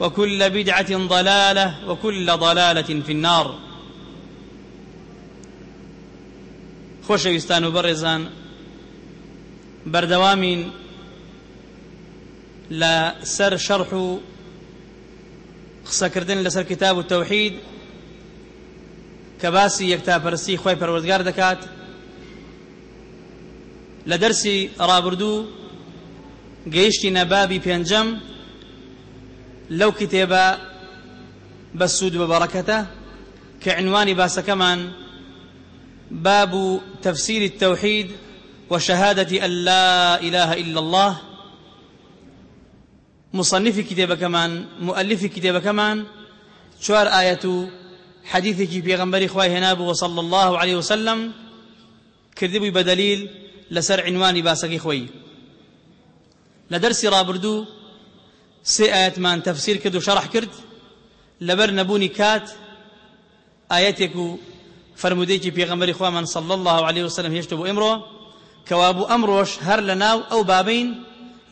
وكل بدعة ضلالة وكل ضلالة في النار. خۆشەویستان و بەڕێزان بەردەوامین لە سەر شەرح و قسەکردن لەسەر کتاب و تەوحید کە باسی یەکتاپەرستی خۆی پەروەردگار دەکات لە دەرسی ڕابردوو بە سوود بە بەڕەکەتە کە عنوانی باسەکەمان باب تفسير التوحيد وشهادة أن لا إله إلا الله. مصنف كتاب كمان مؤلف كتاب كمان شوار آية حديثك في غنبري خواه هناب وصلى الله عليه وسلم كذبوا بدليل لسر عنواني باسكي خوي لدرس رابردو سي آيات من تفسير كدو شرح كرد لبر نبوني كات آياتك فرمودەیەکی پێغەمبەری خوامان صلى الله عليه وسلم هێشتە بۆ ئێمڕۆ کەوا بوو ئەمڕۆش هەر لە ناو ئەو بابین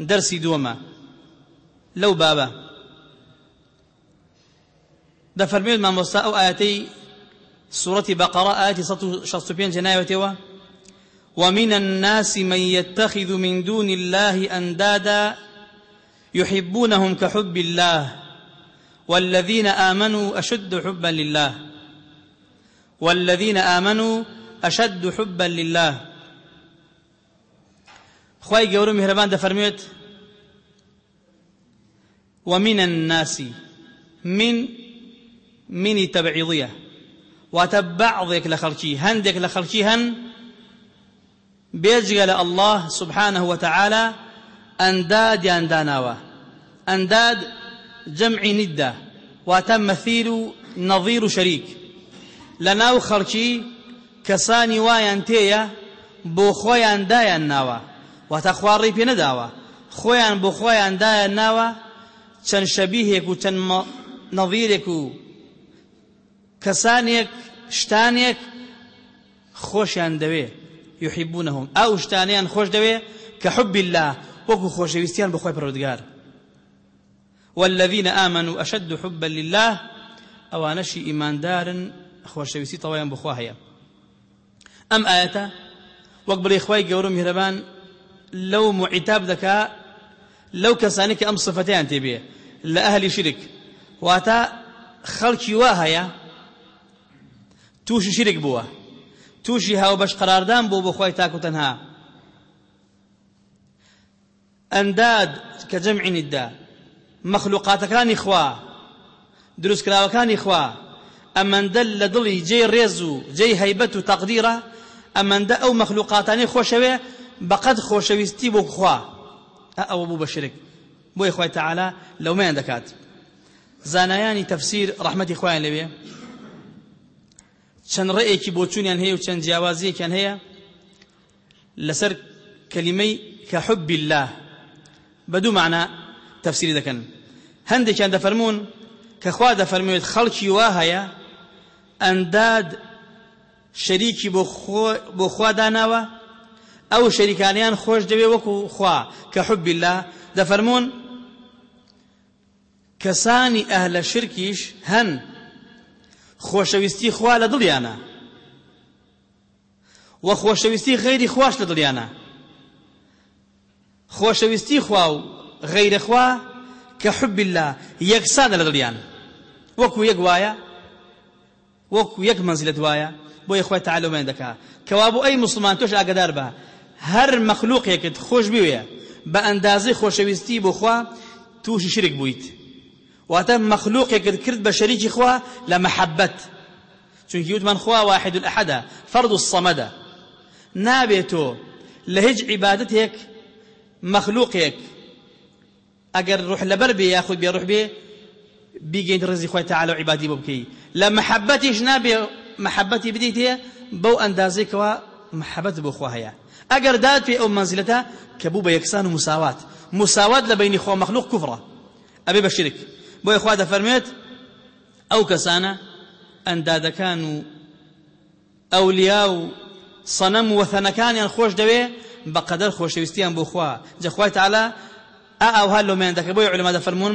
دەرسی دووەمە لەو بابە دەفەرمێت مامۆستا ئەو ئاەتەی سوورەتی بەقەڕە ئاەتی 165 ناوێتەوە ومن الناس من يتخذ من دون الله أندادا يحبونهم كحب الله والذين آمنوا أشد حبا لله والذين آمنوا أشد حبا لله. خواهي قولوا مهربان دفرميت ومن الناس من من تبعيضية وتبعضك لخلقي هندك لخلقي هن بيجغل الله سبحانه وتعالى أنداد أنداناوا أنداد جمع ندة وتمثيل نظير شريك لە ناو خەڵکی کەسانی وایان تێیە بۆ خۆیان دایان ناوە واتە خواڕی پێ نەداوە. خۆیان بۆ خۆیان دایان ناوە چەند شەبیهێک و چەند نەظیرێک و کەسانێک شتانێک خۆشیان دەوێ. يحبونهم ئەو شتانیان خۆش دەوێ کە حب الله وەکو خۆشەویستیان بخۆی پەروەردگار والذين آمنوا أشد حبا لله ئەوانەشی ئیماندارن خۆشەویستی تەوایان بخوا هەیە ئەم ئاەتە وەک بڵێ خوای گەورم هێرەبان لەو معیتاب دەکا لەو کەسانی کە ئەم سفەتیان تێبێ لە ئەهلی شرک واتە خەڵکی وا هەیە تووشی شرک بووە هاو بەش قەراردان بوو بۆ خۆی تاکو تەنها ئەنداد کە جەمعی ندا مەخلوقاتەکانی خوا دروستکراوەکانی خوا. ئەمەندە لە دڵی جێی ڕێز و جێی هەیبەت و تەقدیرە ئەمەندە ئەو مەخلوقاتانی خۆشەوێ بەقەد خۆشەویستی بۆ خوا. ئەوە بوو بە شرک. بۆی خۆی تەعالا لەومەیان دەکات. زانایانی تەفسیر ڕەحمەتی خۆیان لەوێ. چەند ڕێیەکی بۆ چوونیان هەیە و چەند جیاوازیەکیان هەیە. لەسەر کەلیمەی کە حب الله بدو معنى تفسير دكن هندي كان دفرمون كخوا دفرمويت خلقي واهيا انداد شريكي بخوا بخوا داناوا او شريكانيان خوش دبي وكو خوا كحب الله دفرمون كساني اهل شركيش هن خوشويستي خوا لدليانا وخوشويستي غيري خواش لدليانا خۆشەویستی خوا غەیرە خوا کە حب الله یەکسانە لە دڵیان. وەکو یەک وایە وەکو یەک منزلت وایە بۆ یەخوای تعالۆمێن دەکا. کەوا بۆ ئەی مسلمان تۆش ئاگدار بە. هەر مەخلوقێکت خۆش بوێ بە ئەندازەی خۆشەویستی بۆ خوا تووشی شرک بوویت. واتە مەخلوقێکت کرد بە شەریکی خوا لە مەحەبەت چونکی وتمان خوا واحد الأحد فرد الصمد. نابێت تۆ لە هیچ مەخلوقێک ئەگەر ڕوح لەبەر بێ یاخود ڕوح بێ بیگەین ڕزی خۆی تعالە و عیبادی بۆ بکەی لە مەحەبەتیش نابێ مەحەبەتی بدەیت هەیە بەو ئەندازەیەکەوە محەبەت بۆ خوا هەیە ئەگەر داد پێ ئەو منزلەتە کە بوو بە و مساوات مساوات لە بینی خۆ مەخلوق کوفڕە ئەبێ بە شرک بۆی خوا دەفەرمێت ئەو کەسانە ئەندادەکان و ئەولیا و سەنەم وەثەنەکانیان بەقەدەر خۆشەویستیان بۆ خوا. جەخوای تعالا ئا ئەوها لۆمیان دەکە بۆی علما دەفەرمون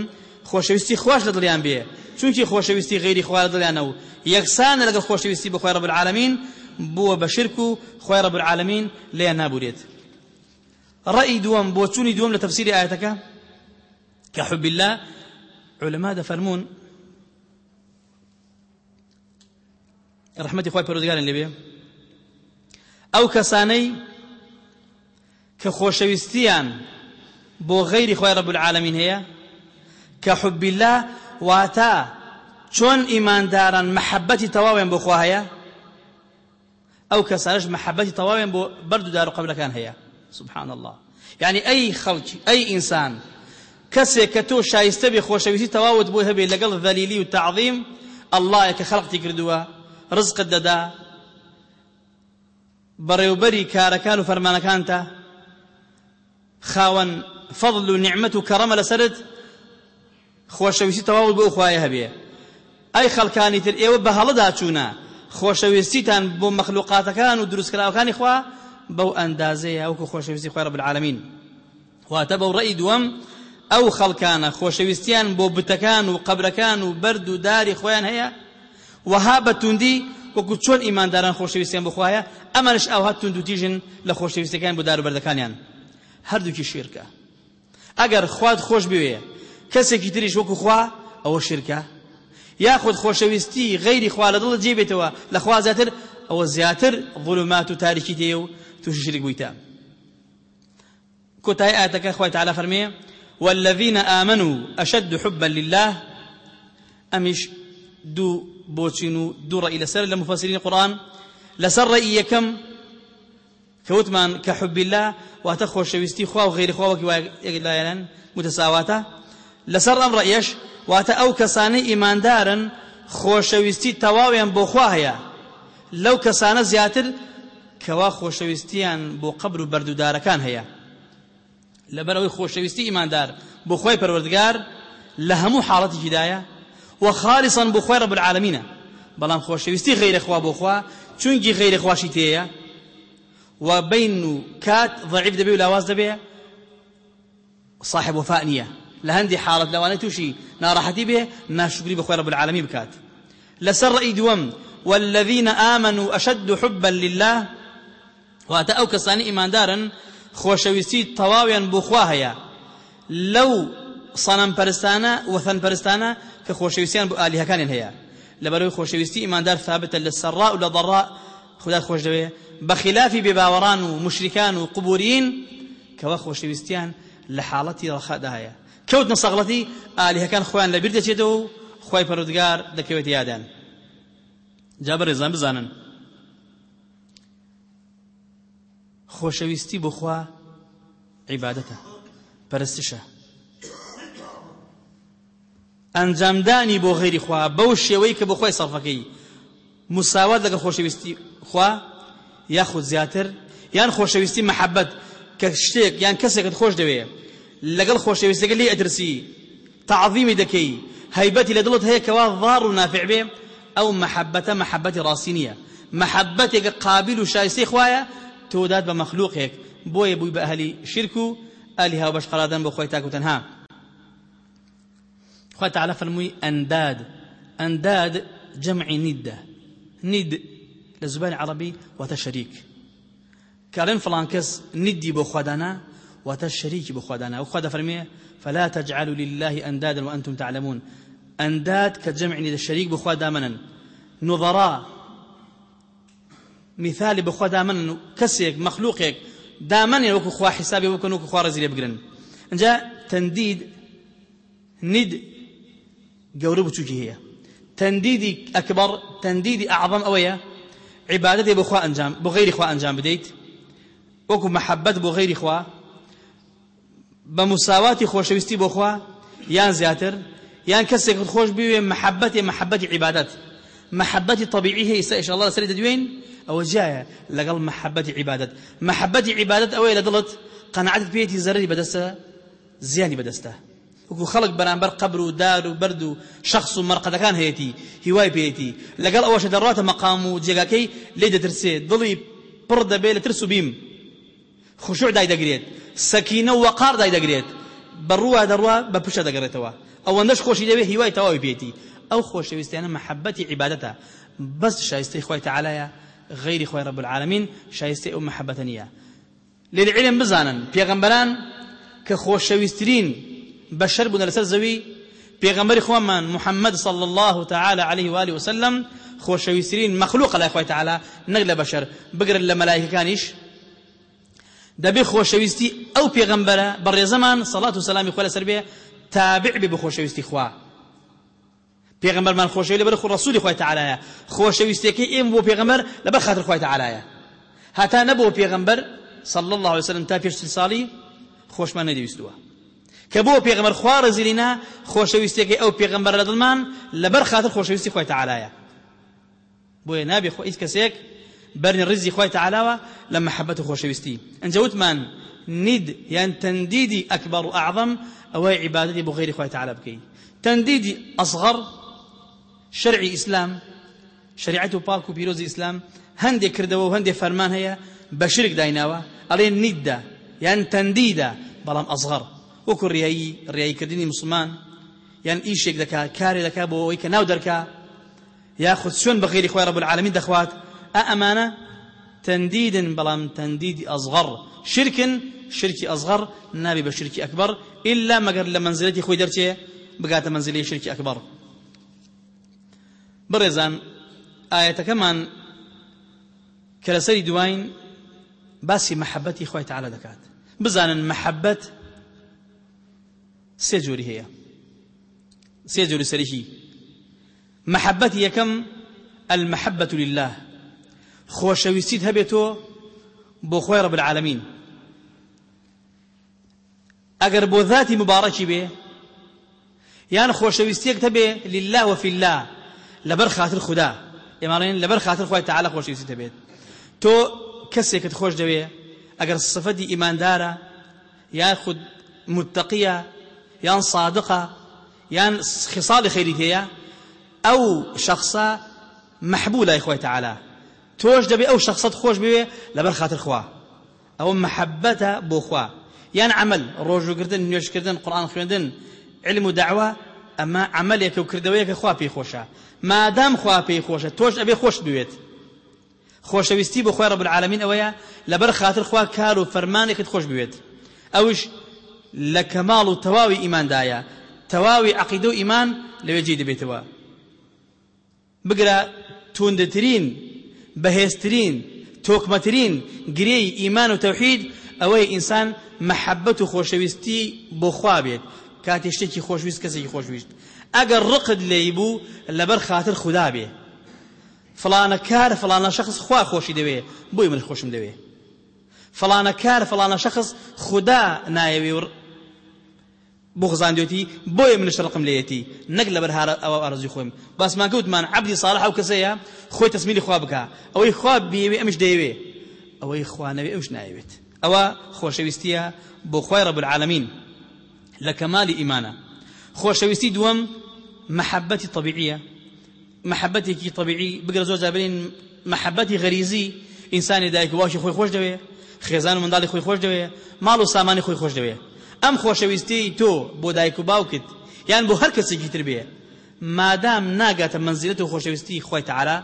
خۆشەویستی خوش لە دڵیان بێ. چونکی خۆشەویستی غیری خوا لە دڵیانە و یەکسانە لەگەڵ رب العالمین بووە بە شرک رب العالمین لێیان نابورێت ڕەئی دووەم بۆ چوونی دووەم لە تەفسیری ئاەتەکە کە حب الله علماء دەفەرمون ڕحمەتی خوای پەروەردگارن لێبێ ئەو کەسانەی کە بۆ غەیری خوای رب العالمین هەیە کە حب الله واتە چۆن ئیمانداران محەبەتی تەواویان بۆ خوا هەیە ئەو کەسانش محەبەتی تەواویان بۆ بەرد و دار و هەیە سبحان الله يعني أي خلق أي إنسان كسي كتو شايسته بخوشويسي تواود بو هبي لقل الذليلي والتعظيم الله يك خلقتي كردوا رزق الددا کارەکان و فەرمانەکانتە خاوەن فەضل و نعمەت و کەڕەمە لەسرت خۆشەویستی تەواو بۆ خوایە هەبێ. ئەی خەڵکانی تر ئێوە بە هەڵەدا چوونە خۆشەویستیتان بۆ مەخلوقاتەکان و دروستکراوەکانی خوا بەو ئەندازەیە ئەوکو خۆشەویستی خوای رب العالمین واتە بەو ڕێی دووەم ئەو خەڵکانە خۆشەویستیان بۆ بتەکان و قەبرەکان و بەرد و داری خۆیان هەیە. وها بە توندی وەکو چۆن ئیمانداران خۆشەویستیان بخوایە ئەمەش ئەوها تونند و تیژن لە خۆشەویستەکان بۆ دار و بەردەکانیان هەردووکی شیرکە. ئەگەر خوات خۆش بوێ کەسێکی تریش وەکو خوا ئەوە شیرکە. یاخود خۆشەویستی غەیری خوا لە دڵت جێبێتەوە لە خوا زیاتر ئەوە زیاتر ظلمات و تاریکی دێ و توش شرک بوویتە. كتاي آياتك أخوة تعالى فرمية والذين آمنوا أشد حبا لله أمش دو بوچينو دو رأي لسر لمفسرين القرآن لسر كوتمان كحب کەوتمان کە حبیلا واتە خۆشەویستی خوا و غیرخواوەکی لایەنەن متەساواتە لەسەر ئەم ڕەیەش واتە ئەو کەسانەی ئیماندارن خۆشەویستی تەواویان بۆ خوا هەیە. لەو کەسانە زیاتر کەوا خۆشەویستیان بۆ قبر و بەردوودارەکان هەیە. لەبەرەوەی خۆشەویستی ئیماندار بۆ خۆی پەروەردگار لە هەموو حاڵەتی جدایە و خالصا بۆ خۆی ڕب العالمینە. بەڵام خۆشەویستی غیرەخوا بۆ خوا چونکی غیرەخواشی تێیە و بین و کات ضعیف دەبێ و لاواز دەبێ صاحب وفاء نییە لە هەندی حاڵەت لەوانەی تووشی ناڕەحەتی بێ ناشکری بە رب العالمین بکات لەسەر ڕئی والذين آمنوا أشد حبا لله واتە ئەو کەسانی ئیماندارن خۆشەویستی تەواویان بۆ خوا هەیە لەو سەنەم پەرستانە وەثەن پەرستانە کە خۆشەویستیان بۆ ئالیهەکانیان هەیە لەبەرەوەی خۆشەویستی ئیماندار ثابتە لە سەڕا و بەخلافی بێباوەڕان و مشریکان و قبورین کەوە خۆشەویستیان لە حاڵەتی ڕەخادا هەیە کەوتنە سەغڵەتی ئالیهەکان خۆیان لەبیر دەچێتەوە و خۆی پەرودگار دەکەوێت یادان. جا بەڕێزان بزانن. خۆشەویستی بخوا عیبادەتە. پەرستشە. ئەنجامدانی بۆ غێری خوا بەو شێوەی کە بۆ خۆی سەڵفەکەی مساوات لەگەڵ خۆشەویستی خوا یاخود زیاتر یان خۆشەویستی محەبەت کە شتێک یان کەسێکت خۆش دەوێ لەگەڵ خۆشەویستەکە لێ ئەدرسی تعظیمی دەکەی هەیبەتی لە دڵت هەیە کەوا ضار و نافع بێ ئەو محەبەتە محەبەتی ڕاستی نییە. محەبەتێکە قابل و شایستەی خوایە تۆدات بە مەخلوقێک بۆیە بووی بە ئەهلی شرک و ئەلی هاو بەش قەرادەن بۆ خۆی تاکو تەنها. خواه تعالى فرموي لزبان عربي وتشريك كارين فلانكس ندي خدانا وتشريك بو خدانا وخدا فرمي فلا تجعلوا لله أندادا وأنتم تعلمون. أنداد كجمع ند الشريك بو خدامنا نظراء مثال بو خدامنا كسيك مخلوقك دامن وكو حسابي وكو نوكو خوا رزيلي بقرن. إنجا تنديد ند گەورە بچووکی هەیە تەندیدی ئەکبەر تەندیدی ئەعظەم ئەوەیە عیبادەتی بۆ خوا ئەنجام بۆ غەیری خوا ئەنجام بدەیت وەکو مەحەبەت بۆ غەیری خوا بە مساواتی خۆشەویستی بۆ خوا یان زیاتر یان کەسێکت خۆش بوێ محەبەتی محەبەتی عیبادەت محەبەتی طبیعی هەیە ئێستا ئیشاء الله لەسەری دەدوێن ئەوە جایە لەگەڵ محەبەتی عیبادەت محەبەتی عیبادەت ئەوەیە لە دڵت قەنەعەتت پێێتی زەرری بەدەستە زیانی بەدەستە وەکو خەڵک بەرامبەر قبر و دار و بەرد و شخص و مەرقەدەکان هەیەی هیوای پێێتی لەگەڵ ئەوەشە دەڕاتە مەقام و جێگاکەی لێ دەترسێت دڵی پڕ دەبێت لە ترس و بیم. خوشوع دای دەگرێت. سەکینە و وەقار دای دەگرێت. بەڕووا دەڕوا بە پشە دەگەڕێتەوە. ئەوەندەش خۆشی دەبێت هیوای تەواوی پێێتی ئەو خۆشەویستیانە محەبەتی عیبادەتە. بەس شایستەی خۆی تەعالایە غیری خۆی رب العالمین شایستەی ئەو محەبەتە نییە. للعلم بزانن. پێغەمبەران کە خۆشەویستترین بشر بون لسر زوي پیغمبر خوامان محمد صلى الله تعالى عليه واله وسلم خوشويسرين مخلوق الله اخوي تعالى نقل بشر بقر لملائكه كانيش دبي خوشويستي او پیغمبره بر زمان صلاه وسلام خو لسر تابع به خوشويستي خوا. پیغمبر من خوشوي لبر خو رسول خو تعالى خوشويستي كي ام بو پیغمبر لبر خاطر خو تعالى هتا نبو پیغمبر صلى الله عليه وسلم تا پیش سالي خوشمان ندیویستووە کە بۆ پێغەمبەر خوا ڕزیلینا خۆشەویستێکی ئەو پێغەمبەر لە دڵمان لەبەر خاتر خۆشەویستی خۆی تەعالایە بۆیە نابێ خۆ هیچ کەسێک بەرنی ڕزی خۆی تەعالاوە لە مەحەبەت و خۆشەویستی. ئەنجە وتمان نید یان تەندیدی ئەکبەر و ئەعظەم ئەوەی عیبادەتی بۆ غێری خۆی تەعالا بکەی تەندیدی ئەصغەر شەرعی ئیسلام شریعەت و پاک و پیرۆزی ئیسلام هەندێک کردەوە و هەندێک فەرمان هەیە بە شرک وەکو ڕیایی ڕیاییکردنی مسلمان. یان ئیشێک دەکات کارێ دەکات بۆ ئەوەی کە ناو غێری خۆی ڕەب العالمین دەخوات ئا ئەمانە تەندیدن بەڵام تەندیدی ئەزغەڕ شرکن شرکی ئەزغەڕ نابێ بە شرکی ئەکبەر ئللا مەگەر لە منزلەتی خۆی دەرچێ بگاتە منزلی شرکی ئەکبەر بڕێزان ئاەتەکەمان کە لەسەری دوایین باسی محەبەتی خۆی تعالە دەکات. بزانن محەبەت سێ جۆری هەیە سێ جۆری سەرکی محەبەتی یەکەم المحبة لله. خۆشەویستیت هەبێتۆ بۆ خۆی ڕب العالمین ئەگەر بۆ ذاتی مبارەکی بێ یان هەبێ لله وفي الله. لەبەر خاتر خدا. ئێماڵێن لەبەر خاتر خۆی تعالی خۆشەویستی هەبێت تۆ کەسێکت خۆش دەوێ ئەگەر صفەتی ئیماندارە یا خود متقیە یان صادقة یان خصال هي أو شخصا محبولة يا إخوة تعالى توش دبي أو شخصات خوش بي لبر خاطر خوا. أو محبته بو خوا. یان عمل ڕۆژ و گردن نوێشکردن قڕان خوێندن علم و داوا ئەمە عملێکە و کردەوەیەکە خوا پێی خۆشە. مادام خوا پێی خۆشە تۆش ئەبێ خۆش بوێت خۆشەویستی بۆ خۆی ڕەب العالمین ئەوەیە لەبەر خاتر خوا کار و فەرمانێکت خۆش بوێت ئەوش لە کەماڵ و تەواوی ئیماندایە. تەواوی عقیدە و ئیمان لەوێ جێ دەبێتەوە. بگرە توندترین بەهێزترین تۆکمەترین گرێی ئیمان و تەوحید ئەوەی ئینسان محەبەت و خۆشەویستی بۆ خوا بێت. کاتی شتێکی خۆشویست کەسێکی خۆشویست. ئەگەر ڕقت لێی بوو لەبەر خاتر خوددا بێ. فلانە کار فلانە شخص خوا خۆشی دەوێ بۆی من خۆشم دەوێ. فلانە کار فلانە شخص خدا نایەوێ و بغزاندوێتی بۆیە منش ڕقم لێتی نەک لەبەر ئەوە ئارزوی خۆم باسمان کەوتمان عبدی صالح ئەو کەسەیە خۆی تەسمیلی خوا بکە ئەوەی خوا بێوێ ئەمش دەیەوێ ئەوەی خوانەوێ ئەوش نایەوێت ئەوە خۆشەویستیە بۆ خوای ڕب العالمین لە کەمالی ئیمانە خۆشەویستی دووەم محبەتی طبیعیە محبەتێکی طبیعی بگرە زۆر جابرین محبەتی غەریزی ئینسانی دایک باشی خۆی خۆش دەوێ خێزان و منداڵی خۆی خۆش دەوێ ماڵ و سامانی خۆی خۆش دەوێ ئەم خۆشەویستی تۆ بۆ دایک و باوکت یان بۆ هەر کەسێکی تر بێ. مادام ناگاتە منزیلەت و خۆشەویستی خۆی تەعالا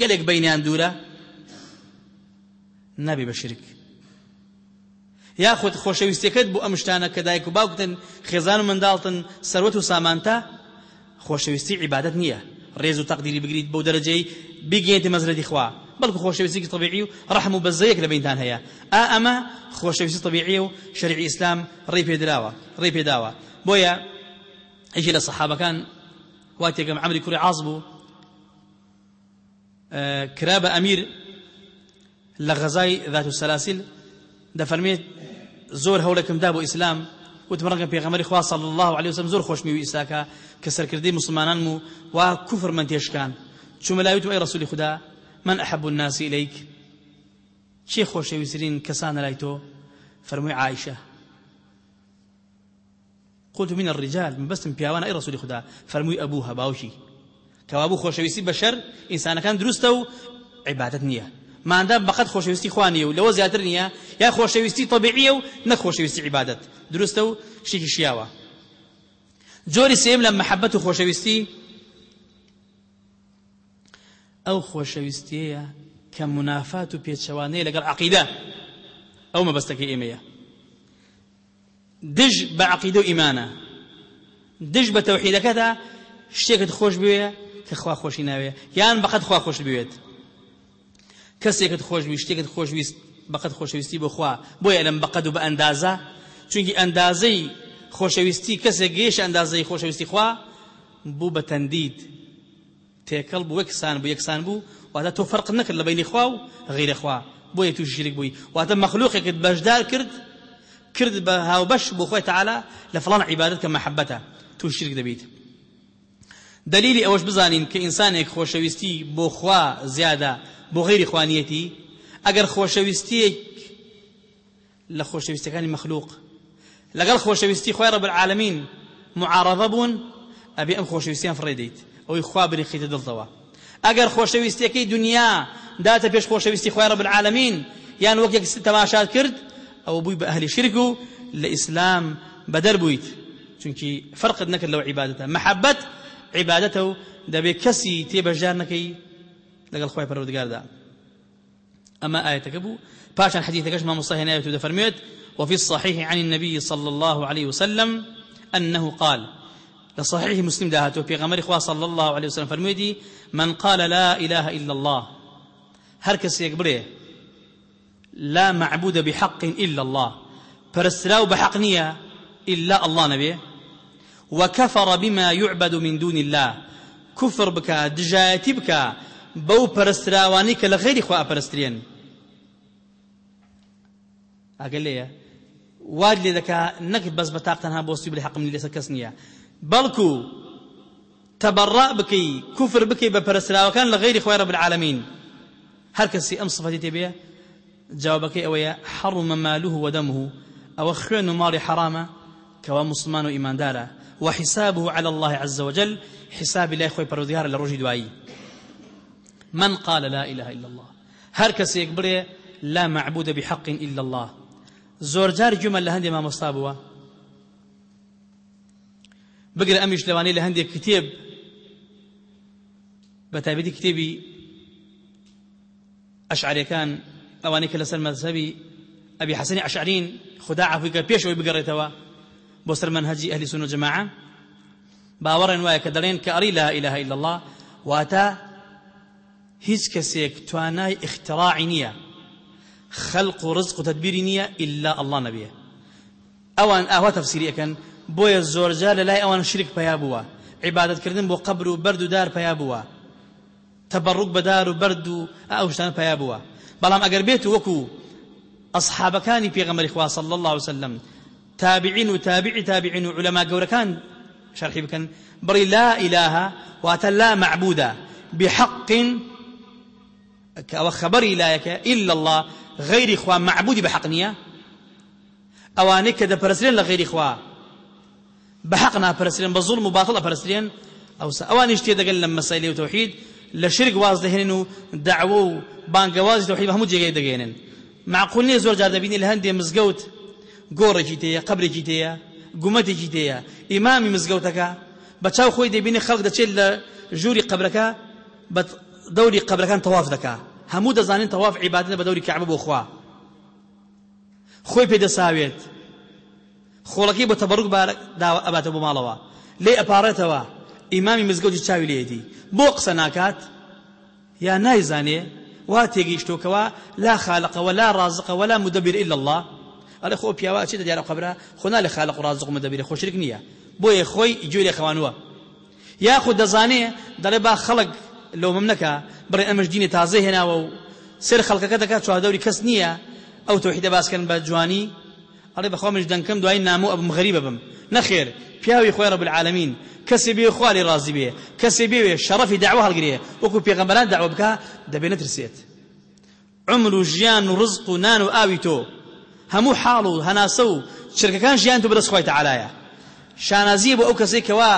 گەلێک بینیان دوورە نابێ بە شرک. یاخود خۆشەویستەکەت بۆ ئەم شتانە کە دایک و باوکتن خێزان و منداڵتن سەروەت و سامانتە خۆشەویستی عیبادەت نییە. ڕێز و تەقدیری بگریت بۆ دەرەجەی بگەێتی مەزرەتی خوا. بەڵکو خۆشەویستێکی طبیعی و ڕەحم و بەزەیەک لە بینتان هەیە. ئا ئەمە خۆشەویستی طبیعی و شەریعی ئیسلام ڕێی پێدراوە ڕێی پێداوە بۆیە هیچی لە سەحابەکان وا تێگەم عەمری کوڕی عاز بوو کرا بە ذات السلاسل دەفەرمێت زۆر هەوڵێکم دا بۆ ئیسلام وتم ڕەنگە صلی الله عليه وسلم زۆر خۆشمی و ئیساکە کە سەرکردی مسلمانان و وا من تێشکان. چوومە لایوتم ئەی ڕسولی خدا من أحب الناس إليك؟ چی خۆشەویستترین کەسانە لای تۆ؟ فەرمووی عایشە قلت من الرجال من بستم پیاوانە ئەی ڕسولی خدا فەرمووی ئەبووها باوشی. کەوابوو خۆشەویستی بەشەر ئینسانەکان دروستە و عیبادەت نییە. مادام بەقەت خۆشەویستی خوانیە و لەوە زیاتر نییە یا خۆشەویستی طبیعیە و نەک خۆشەویستی عیبادەت دروستە و شتێکی شیاوە. جۆری سێم لە محەبەت و خۆشەویستی ئەو خۆشەویستیەیە کە منافات و پێچەوانەیە لەگەڵ عقیدە. ئەو مەبەستەکەی ئێمەیە. دژ بە عقیدە و ئیمانە. دژ بە تەوحیدەکەدا شتێکت خۆش بوێ کە خوا خۆشی ناوێ. یان بەقەت خوا خۆش بوێت کەسێکت خۆشوی شتێکت خۆشویست بەقەت خۆشەویستی بۆ خوا بۆیە لەم بەقەت و بە ئەندازە. چونکی ئەندازەی خۆشەویستی کەسێک گەیشت ئەندازەی خۆشەویستی خوا بوو بە تەندید. تێکەڵ بوو یەکسان بوو یەکسان بوو واتە تۆ فەرق نەکرد لە بینی خوا و غیرە خوا بۆیە تووشی شریک بووی. واتە مەخلوقێکت بەشدار کرد کرد بە هاوبەش بۆ خۆی تەعالا لە فڵان عیبادەت کە مەحەبەتە تووشی شریک دەبیت. دلیلی ئەوەش بزانین کە ئینسانێک خۆشەویستی بۆ خوا زیادە بۆ غیری خوانیەتی ئەگەر خۆشەویستیەک لە خۆشەویستەکانی مەخلوق لەگەڵ خۆشەویستی خۆی ڕەب العالمین معارەضە بوون ئەبێ ئەم خۆشەویستیان فڕێ ئەوەی خوا بریخیتە دڵتەوە. ئەگەر خۆشەویستیەکەی دنیا داتە پێش خۆشەویستی خۆی ڕەب العالمین یان وەک یەک تەماشات کرد ئەو بووی بە ئەهلی شرک و لە ئیسلام بەدەر بوویت. چونکی فرقت نەکرد لەو عیبادەتە. محەبەت عیبادەتە و دەبێت کەسی تێبەژار نەکەی لەگەڵ خۆی پەروەردگاردا. ئەمە ئاەتەکە بوو. پاشان حديثەکەش ما مصطهناية دفرميت وفي الصحيح عن النبي صلى الله عليه وسلم أنه قال لصحيح مسلم دهاته في غمر إخوة صلى الله عليه وسلم فرميدي من قال لا إله إلا الله هركس يقبره لا معبود بحق إلا الله فرسلاو بحق نية إلا الله نبيه وكفر بما يعبد من دون الله كفر بك دجايتي بك بو لە غێری خوا ئەپەرسترێن ئەگەر لێیە واد بەس بە تاق تەنها بۆستی بلی حەقم لێسەر کەس نییە. تەبەڕا بکەی کوفر بکەی بە پەرستراوەکان لە غێری خوای رب العالمین هەر کەسی ئەم صفەتی تێبێ جوابەکەی حەڕم مالوه ودمه ئەوە خوێن و ماڵی مسلمان و ئیماندارە وحسابه على الله عز وجل حساب الله خوي پرودگار لروجي دوایی من قال لا إله إلا الله؟ هر کس یک بره لا معبود بحق إلا الله؟ زور جار جمل لهندي ما مصابوا. بقرا أمش لواني لهندي كتاب بتابدي كتابي أشعري كان أواني كلا سلم مذهبي أبي حسن أشعرين خداع في بيش ويبقريتوا بوسر منهجي باورن وایە کە دەڵێن کە ئەری لا إله إلا الله واتە هیچ کەسێک توانای اختراعی نییە خەلق و ڕزق و تدبیری نییە إلا الله نەبیە ئەوان ئاوا تەفسیری ئەەکەن بۆیە زۆرجار لە لای ئەوان شرک پیا بووە. عیبادەتکردن بۆ قبر و بەرد و دار پیا بووە. تەبڕوک بەدار و بەرد و ئەو شتانە پیا بووە. بەڵام ئەگەر بێت وەکو ئەصحابەکانی پێغەمەری خوا صلی الله وسلم تابعين وتابع تابعين وعلماء گەورەکان شرحي بكن بري لا إله واتە لا معبود بحق أو خبري لا يك إلا الله غير إخوة معبود بحق نية أوانك كده بحق ناپەرسترێن بە زوڵم و باتڵ ئەپەرسترێن ئەوسا ئەوانیش تێدەگەن لە مەسایلی و تەوحید لە شرک واز دەهێنن و دعوە و بانگەوازی تەوحید بە هەموو جێگەی دەگەێنن. معقول نییە زۆر جار دەبینی لە هەندێ مزگەوت. گۆڕێکی تەیە قبرێکی تەیە گومەتێکی تەیە. ئیمامی مزگەوتەکە بە چاو خۆی دەبینی خەڵک دەچێت لە ژووری قبرەکە بە دەوری قبرەکان تەواف دەکا. هەموو دەزانین تەواف عیبادە بە دەوری کەعبە بۆ خوا. خۆی پێدەساوێت خۆڵەکەی بۆ تەبڕک ئەباتە بۆ ماڵەوە. لێ ئەپارێتەوە ئیمامی مزگەوتی چاوی لێتی بۆ قسە ناکات یا نایزانێ وا تێگەیشتۆکەوە لا خالق ولا رازق ولا مدبر إلا الله. ئەڵێ خۆ پیاوە چێتە دیارە قبرە خۆنا لە خالق و ڕازق مدەبیرە خۆشرک نییە. بۆیە خۆی گوێ لێ خەوانووە یاخود دەزانێ دەڵێ با خەڵک لەو ممنەکە بڕێ ئەمەش دینی تازە هێناوە و سێر خەڵکەکە دەکات چواردەوری کەس نییە ئەو تۆحیدە باسکەن بە جوانی ئەڵێ بەخوا منش دەنکەم دوای نامۆ ئەبم غەریبە بم نەخێر پیاوی خۆی رب العالمین. کەسێ بێ خواری ڕازی بێ کەسێ بێ شەڕەفی دعوە هەڵگرێ. وەکو پێغەمبەران دعوە بکە دەبێ نەترسێت. عمر و ژیان و ڕزق و نان و ئاوی تۆ. هەموو حاڵ و هەناسە و چرکەکان ژیان تو بەدەست خۆی تەعالایە شانازیە بۆ ئەو کەسێک کەوا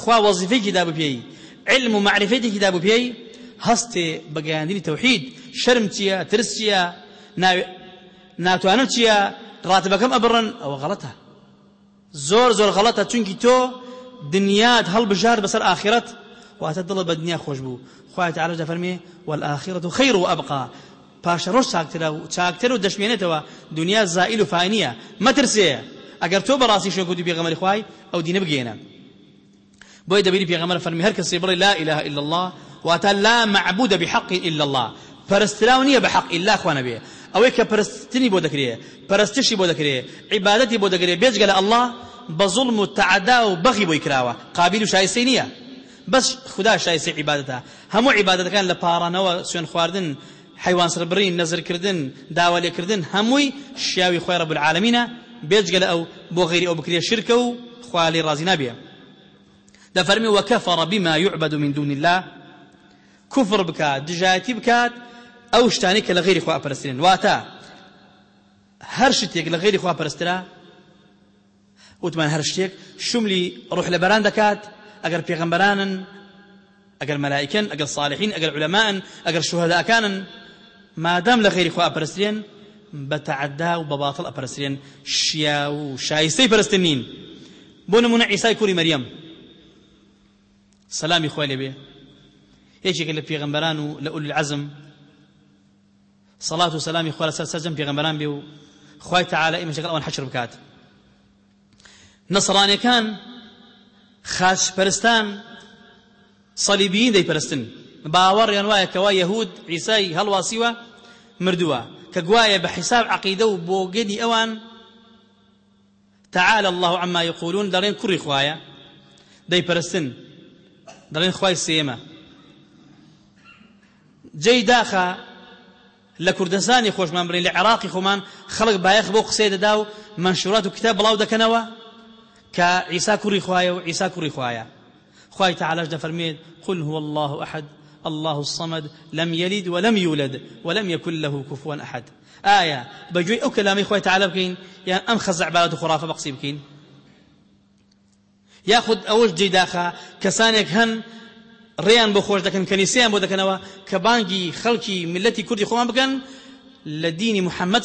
خوا وەزیفەیەکی دا بپێی علم و معرفەتێکی دا بپێی هەستێ بەگەیاندنی تەوحید. شەرم چییە؟ ترس چییە؟ ناتوانم چییە؟ ڕاتبەکەم ئەبڕن ئەوە غەڵەتە زۆر زۆر غەڵەتە چونکی تۆ دنیات هەڵبژار بەسەر ئاخرەت واتە دڵت بە دنیا خۆش بوو خوای تعالی دەفەرمێ والآخرة خير وأبقى. پاشە ڕۆژ چاکترە و چاکتر و دەشمێنێتەوە دنیا زائل و فانیە مەترسێ ئەگەر تۆ بەڕاستی شوێکوتی پێغەمەری خوای ئەو دینە بگێنە بۆی دەبیری پێغەمەر فەرمی هەر لا إله إلا الله واتە لا معبود بحق إلا الله. پەرستراو نییە بە ئللا خوانە بێ ئەوەی کە پەرستنی بۆ دەکرێ پەرستشی بۆ دەکرێ عیبادەتی بۆ دەکرێ بێجگە لە ئەلله بە ظلم و تعدا و بەغی بۆی کراوە. قابل و شایستەی نییە. بەس خدا شایستی عیبادەتە. هەموو عیبادەتەکان لە پاڕانەوە سوێن خواردن حیوان سربڕین نەزرکردن داوا لێکردن هەمووی شیاوی خۆی ڕەب العالەمینە بێجگە لە ئەو بۆ غیری ئەو بکرێ شرکە و خوا لێ ڕازی نابێ. دەفەرمی وەکەفەڕ بما يعبد من دون الله. کوفر بکات دژایەتی بکات ئەو شتانی کە لە غیری خوا پەرسترێن واتە هەر شتێک لە غیری خوا پەرسترا وتمان هەر شتێک شملی ڕوح لە بەران دەکات ئەگەر پێغەمبەرانن ئەگەر مەلائکەن ئەگەر صالحین ئەگەر عولەماءن ئەگەر شوهەداکانن مادام لە غیری خوا تەعەدا و بە باتڵ ئەپەرسترێن شیا و شایستەی پەرستن نین بۆ نمونە عیسای کوڕی مەریەم سەلامی خۆی لێبێ یەکێکە لە و العەزم صلاة و سلامی خوا لەسەر سەرجەم پێغەمبەران بێ و خوای تەعالە ئێمەش لەگەڵ ئەوان حەشر بکات. نەسڕانیەکان خاش پەرستان صلیبیین دەیپەرستن باوەڕیان وایە کەوا یەهود عیسای هەڵواسیوە مردووە کە گوایە بە حیساب عقیدە و ئەوان تعالى الله عما يقولون دەڵێن کوڕی خوایە دەیپەرستن دەڵێن خوای سێمە. جێی داخە لە کوردستانی خۆشمان بڕین لە عێراقی خۆمان خەڵک بایەخ بۆ قسەی دەدا و منشورات و کتاب بڵاو دەکەنەوە کە عیسا کوڕی خوایە و عیسا کوڕی خوایە. قل هو الله أحد الله الصمد لم يلد ولم يولد ولم يكن له كفوا أحد. آية بجوي أو كلامي خوي تعالى بكين يعني أم خزع بالات خرافة بقصي بكين ياخذ أوش جي داخا كسانك هن ڕێیان بۆ خۆش دەکەن کەنیسیان بۆ دەکەنەوە کە بانگی خەڵکی ملەتی کوردی خۆمان بکەن لە دینی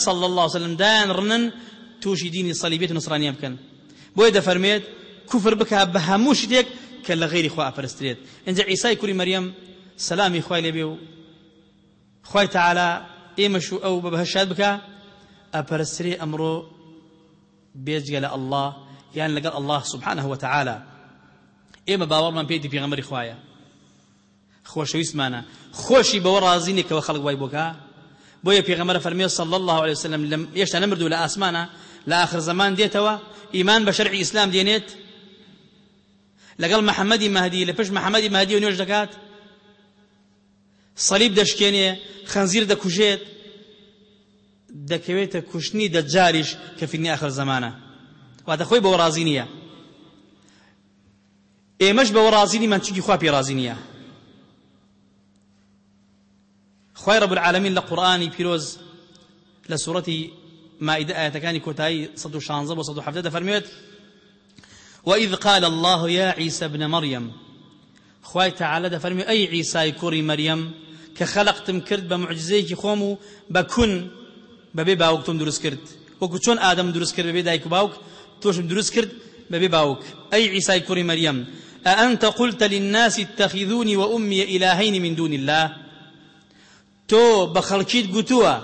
صلى الله وسلم دایان ڕنن تووشی دینی سەلیبێت و نسرانیان بکەن. بۆیە دەفەرمێت کوفر بکە بە هەموو شتێک کە لە غیری خوا ئەپەرسترێت. ئەنجا عیسای کوری مەریەم سەلامی خوای لێبێ و خوای تەعالا ئێمەش و ئەو بە بەهشاد بکە ئەپەرسترێ ئەمڕۆ بێجگە ئەڵڵاه سبحانه وتعالى ئێمە باوەڕمان پێی پێغەمبەری خوایە. خۆشەویستمانە خۆشی بەوە ڕازینێکەوە خەڵک وای بۆکە. بۆیە پێغەمبەر فەرمیێ صلی الله عليه وسلم لەم ئێشتا نەمردوو لە ئاسمانە. لە آخر زمان دێتەوە ئیمان بە شەرعی ئیسلام دێنێت. لەگەڵ محەممەدی مەهدی لە پشت محەممەدی مەهدی و نوێژ دەکات. سەلیب دەشکێنێ خەنزیر دەکوژێت. دەکەوێتە کوشتنی دەجاریش کە فیلمی آخر زمانە واتە خۆی بەوە ڕازی نییە. ئێمەش بەوە ڕازی نیمان چونکی خوا پێ ڕازی نییە. خوای رب العالمین لە قورآانی پیرۆز لە سوورەتی مائدە ئاەتەکانی کۆتایی 116 بۆ 117 دەفەرمێت وإذ قال الله يا عيسى ابن مريم خواي تعالى دفرمي أي عيسى كوري مريم كخلقتم كرد بمعجزيك خومو بكن ببي باوكتم دروس كرد. وكو چون آدم دروس كرد ببي دايك باوك توشم دروس كرد ببي باوك. أي عيسى كوري مريم أأنت قلت للناس اتخذوني وأمي إلهين من دون الله؟ تو بخلقيت قتوا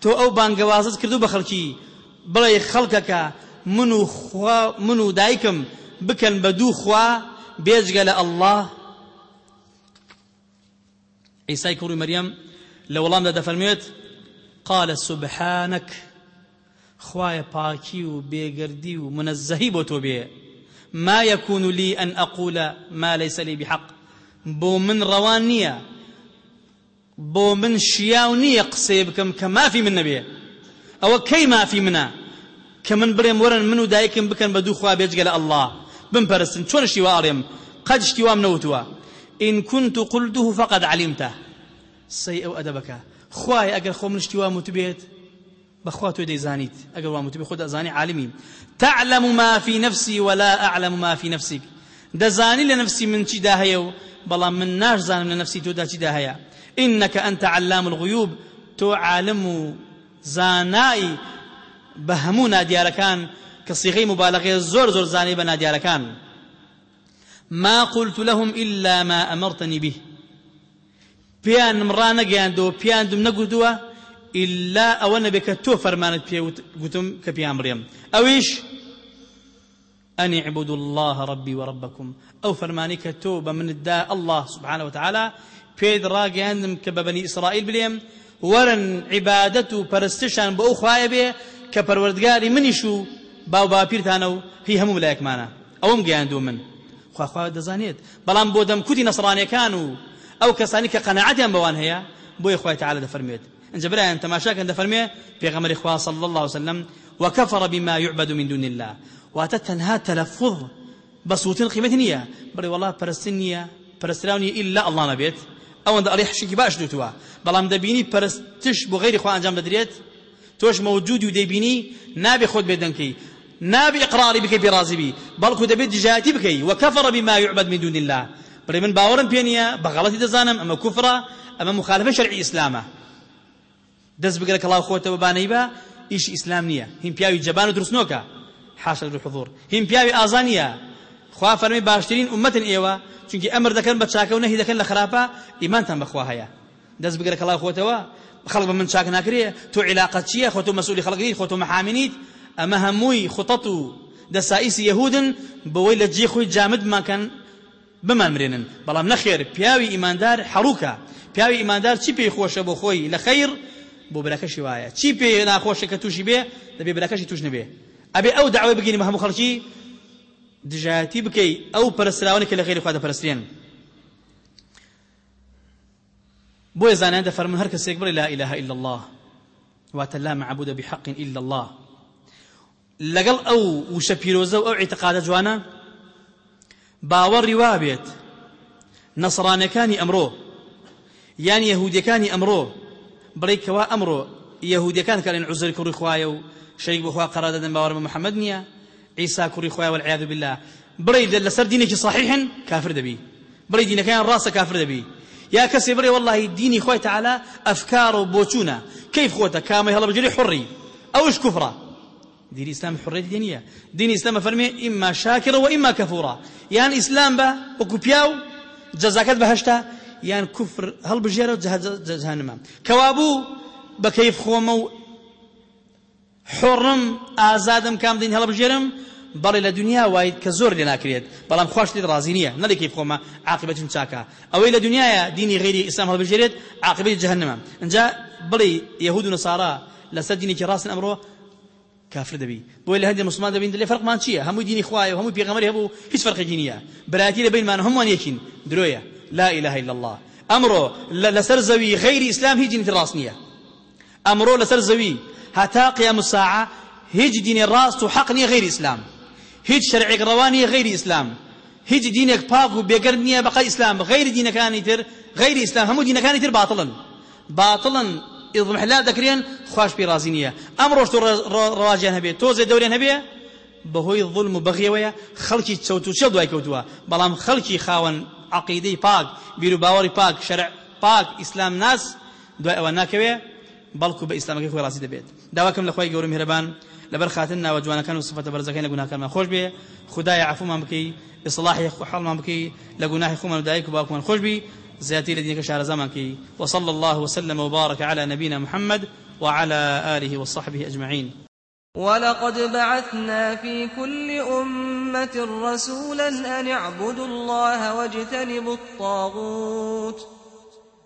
تو أو بانقوازت كردو بخلقي بڵێ خەڵکەکە من و خوا من و دایکم بکەن بە خوا بێجگە لە ئەڵڵاه عیسای کوڕی مەریەم لە وەڵامدا قال سبحانك خوای پاکی و بێگردی و منەزەهی بۆ ما يكون لي أن أقول ما ليس لي بحق. بۆ من نییە. بۆ من شیاو نییە قسێ بکەم من نەبێ. ئەوە کەی مافی منە؟ کە من بڕێم وەرن من و دایکم بکەن بە دوو خوا بێجگە لە ئەڵڵا بمپەرستن چۆن شتی واڵێم قەد شتی إن كنت قلته فقد علمته. سي أو أدبك خواي أجر خو من شتی وام وتبێت بخوا تۆ دەیزانیت. ئەگەر وام وتبێ خۆ دەزانی عالمی تعلم ما في نفسي ولا أعلم ما في نفسك. دەزانی لە نفسی من چیدا هەیە و بەڵام من ناشزانم لە نفسی تۆدا چیدا هەیە إنك أنت علام الغيوب. تۆ عالم و زانایی بە هەموو نادیارەکان کە سیغەی مبالغێ زۆر زۆر زانەی بە نادیارەکان. ما قلت لهم إلا ما أمرتني به. مڕا نەگەیاندەوە پیان دوم نەگوتووە إلا ئەوە نەبێت کە تۆ فەرمانت پێ گوتم کە پیان ئەویش أن اعبدوا الله ربي وربكم. أو فرماني كتو بمن الدا الله سبحانه وتعالى پێد ڕاگەاندم کە بە بەنی ئیسرائیل بلێم وەرن عیبادەت و پەرستشان بە ئەو خوایە بێ کە پەروەردگاری منیش و باو باپیرتانە و هی هەموو لایەکمانە ئەوم گەیاندوو من. خواخوا دەزانێت. بەڵام بۆ دەمکوتی نەسڕانیەکان و ئەو کەسانی کە قەنەعەتیان بەوان هەیە بۆی خوای تعالى دەفەرمێت. انجا برايان تماشاكن دەفەرمێ پێغەمبەری خوا صلى الله عليه وسلم وكفر بما يعبد من دون الله. تەلەفظ بەسووتن قیمەت نییە. بڵێ وڵا پەرستن نییە پەرستراونی ئللا ئەڵڵا نەبێت. ئەوەندە ئەڵێ حشێکی باش دوتووە. بەڵام دەبینی پەرستش بۆ غیری خوا ئەنجام دەدرێت تۆش مەوجودی و دەیبینی نابێ خۆت بێ دەنکەی نابێ ئقراری بکەی بێڕازی بی. بەڵکو دەبێت دژایەتی بکەی. وەکەفڕ بما يعبد من دون الله. بڵێ من باوەڕم پێ نییە بە غەڵەتی دەزانم ئەمە کوفرە ئەمە مخالفە شەرعی ئیسلامە. دەست بگرە کەڵاو خۆتەوە بانەی بە ئیش ئیسلام نییە. هین پیاوی جەبان و دروستنۆکە. حاشا الحضور. هین پیاوی ئازانیە. خوا فەرمی باشترین ئومەتن ئێوە چونکی ئەمر دەکەن بە چاکە و نەهی دەکەن لە خراپە ئیمانتان بەخوا هەیە دەست بگرە کەڵاو خۆتەوە خەڵک بە من چاک ناکرێ تۆ علاقەت چییە خۆ تۆ مەسئولی خەڵکیت خۆ تۆ محامینیت ئەمە هەمووی خوتەت و دەسائیسی یەهودن بەوەی لە جێ خۆی جامدماکەن بمانمرێنن بەڵام نەخێر پیاوی ئیماندار حەڕووکە پیاوی ئیماندار چی پێی خۆشە بۆ خۆی لە خەیر بۆ برەکەشی وایە چی پێ ناخۆشە کە تووشی بێ دەبێ برەکەشی توش نەبێ ئەبێ ئەو داوای بگەینی بە هەموو خەڵکی دژایەتی بکەی ئەو پەرستراونی کە لە غێری خوا دەپەرستێن بۆیە زانیان دەفەرمون هەر کەسێک لا إله إلا الله واتە لا معبود بحق إلا الله. لەگەڵ ئەو وشە پیرۆزە و ئەو عیتقادە جوانە باوەڕی وا بێت. نەسڕانەکانی ئەمڕۆ یان یەهودیەکانی ئەمڕۆ بڵێ کەوا ئەمڕۆ یەهودیەکان کەڵێن عوزەری کوڕی خوایە بخوا قەرار بە محەممەد نییە. عیسا کوڕی خوایە والعیاذ بالله. بڵێ لەسەر دینێکی صحیحن کافر دەبی بڵێ دینەکەیان ڕاستە کافر دەبی یا کەسێ بڵێ والله دینی خۆی تعالی ئەفکار و بۆچوونە کەیف خۆتە کامەی هەڵبژێری حڕی ئەوش کوفرە دين الإسلام حرية دينية. دين الإسلام فرمي إما شاكرا وإما كفورا. يعني إسلام با وكوبياو جزاكات بهشتا. يعني كفر هل بجيرا جهنم. كوابو بكيف خومو حرم آزادم كام دين هل بجيرم بەڵێ لە دنیا وای کە زۆر لێ ناکرێت. بەڵام خوش لێت ڕازی نییە. نەدەکەی خۆمە عاقبەتم چاکە. ئەوەی لە دنیاە دینی غێری ئیسلام هەڵبژێرێت عاقبەتی جەهەنەمە اینجا بڵێ یەهود و نەسارا لەسەر دینێکی ڕاستن ئەمڕۆ كافر دبي بۆی لە هەندێک مسلمان دەبین لێ فەرقمان چییە؟ هەموو دینی خوایە هەموو پێغەمبەری هەبوو هیچ فەرقێکی نییە براتی لە بینمان هەمووان یەکین. درۆیە. لا إله إلا الله. ئەمڕۆ لەسەر زەوی غەیری ئیسلام هیچ دینی ڕاست نییە. ئەمڕۆ لەسەر زەوی هەتا قیام الساعة هیچ دینی ڕاست و حەق نییە غەیری ئیسلام. هیچ شەرعێک ڕەوانی غەیری ئیسلام. هیچ دینێک پاک و بێگەر نییە بەقە ئیسلام. غەیری دینەکانی تر غەیری ئیسلام. هەموو دینەکانی تر باتڵن باتڵن ئضمحلال دەکرێن خوش پێ رازی نییە. ئەم ڕۆژ ڕواجیان هەبێت تۆزێ دەورێن هەبێ؟ بەهۆی ظلم و بەغیەوەیە. خەڵکی چەوت و چێ دوای کەوتووە. بەڵام خەڵکی خاوەن عقیدەی پاک بیر و باوەڕی پاک شەرع پاک ئیسلام ناس دوای ئەوە ناکەوێ؟ بەڵکو بە ئیسلامەکەی خۆی ڕاستی دەبێت داواکەم لە خۆی گەورە میهرەبان لەبەر خاتن ناوە جوانەکان و سفەتە بەرزەکەی لە گوناهکانمان خۆش بێ خدایە عفومان بکەی إصلاحي حالمان بكي لقناح خوما ودايك وباكم خوش بي زياتي لدينك شهر زمان كي وصلى الله وسلم وبارك على نبينا محمد وعلى آله وصحبه أجمعين ولقد بعثنا في كل أمة رسولا أن اعبدوا الله واجتنبوا الطاغوت.